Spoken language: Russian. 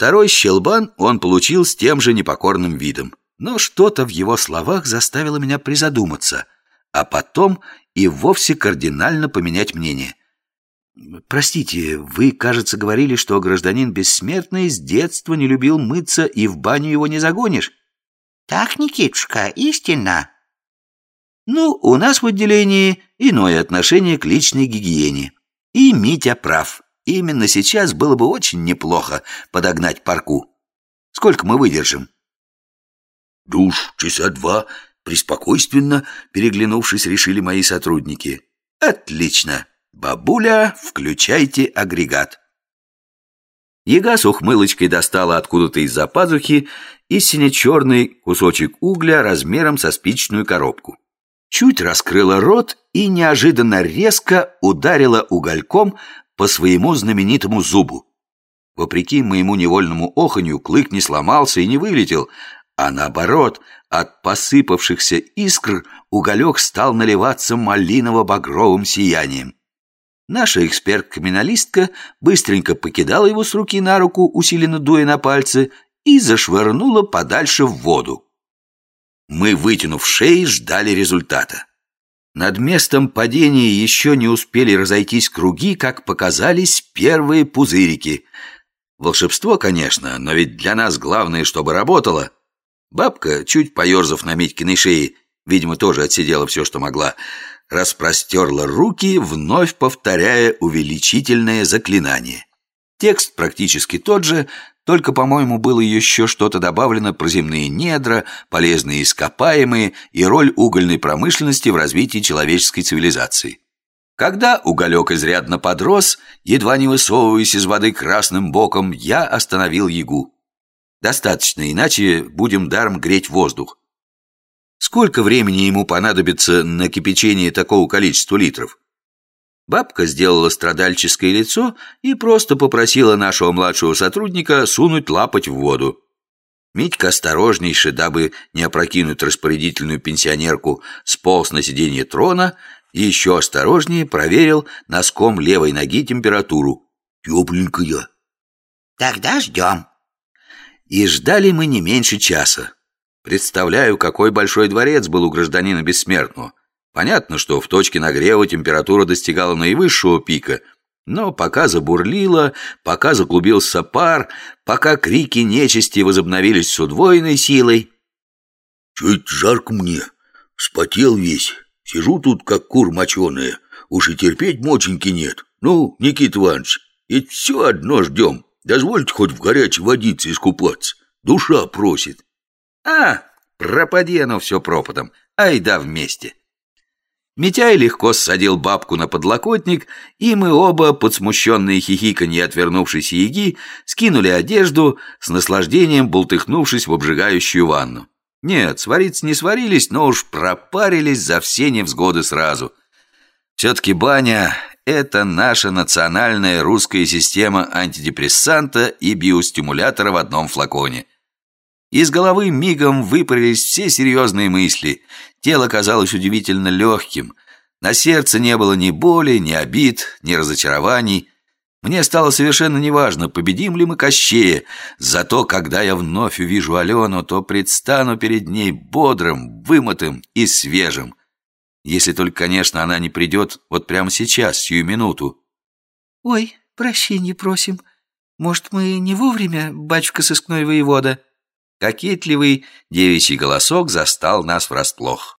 Второй щелбан он получил с тем же непокорным видом. Но что-то в его словах заставило меня призадуматься, а потом и вовсе кардинально поменять мнение. «Простите, вы, кажется, говорили, что гражданин бессмертный с детства не любил мыться и в баню его не загонишь?» «Так, Никитушка, истинно». «Ну, у нас в отделении иное отношение к личной гигиене. И Митя прав. Именно сейчас было бы очень неплохо подогнать парку. Сколько мы выдержим?» «Душ часа два», преспокойственно, переглянувшись, решили мои сотрудники. «Отлично! Бабуля, включайте агрегат!» Яга с ухмылочкой достала откуда-то из-за пазухи и сине-черный кусочек угля размером со спичную коробку. Чуть раскрыла рот и неожиданно резко ударила угольком по своему знаменитому зубу. Вопреки моему невольному оханью, клык не сломался и не вылетел, а наоборот, от посыпавшихся искр уголек стал наливаться малиново-багровым сиянием. Наша эксперт-криминалистка быстренько покидала его с руки на руку, усиленно дуя на пальцы, и зашвырнула подальше в воду. Мы, вытянув шеи, ждали результата. Над местом падения еще не успели разойтись круги, как показались первые пузырики. Волшебство, конечно, но ведь для нас главное, чтобы работало. Бабка, чуть поерзав на Митькиной шее, видимо, тоже отсидела все, что могла, распростерла руки, вновь повторяя увеличительное заклинание. Текст практически тот же, только, по-моему, было еще что-то добавлено про земные недра, полезные ископаемые и роль угольной промышленности в развитии человеческой цивилизации. Когда уголек изрядно подрос, едва не высовываясь из воды красным боком, я остановил ягу. Достаточно, иначе будем даром греть воздух. Сколько времени ему понадобится на кипячение такого количества литров? Бабка сделала страдальческое лицо и просто попросила нашего младшего сотрудника сунуть лапать в воду. Митька осторожнейше, дабы не опрокинуть распорядительную пенсионерку, сполз на сиденье трона и еще осторожнее проверил носком левой ноги температуру. «Тепленькая». «Тогда ждем», и ждали мы не меньше часа. Представляю, какой большой дворец был у гражданина Бессмертного. Понятно, что в точке нагрева температура достигала наивысшего пика, но пока забурлило, пока заклубился пар, пока крики нечисти возобновились с удвоенной силой. «Чуть жарко мне, вспотел весь, сижу тут, как кур моченая, уж и терпеть моченьки нет. Ну, Никита Иванович, ведь все одно ждем». Дозвольте хоть в горячей водице искупаться. Душа просит. А, пропади оно все пропадом. Ай да вместе. Митяй легко ссадил бабку на подлокотник, и мы оба, под смущенные хихиканье отвернувшейся яги, скинули одежду, с наслаждением бултыхнувшись в обжигающую ванну. Нет, свариться не сварились, но уж пропарились за все невзгоды сразу. Все-таки баня это наша национальная русская система антидепрессанта и биостимулятора в одном флаконе. Из головы мигом выпарились все серьезные мысли. Тело казалось удивительно легким. На сердце не было ни боли, ни обид, ни разочарований. Мне стало совершенно неважно, победим ли мы Кощея. Зато, когда я вновь увижу Алену, то предстану перед ней бодрым, вымытым и свежим. Если только, конечно, она не придет вот прямо сейчас, сию минуту. Ой, прощения просим. Может, мы не вовремя, батюшка сыскной воевода? Кокетливый девичий голосок застал нас врасплох.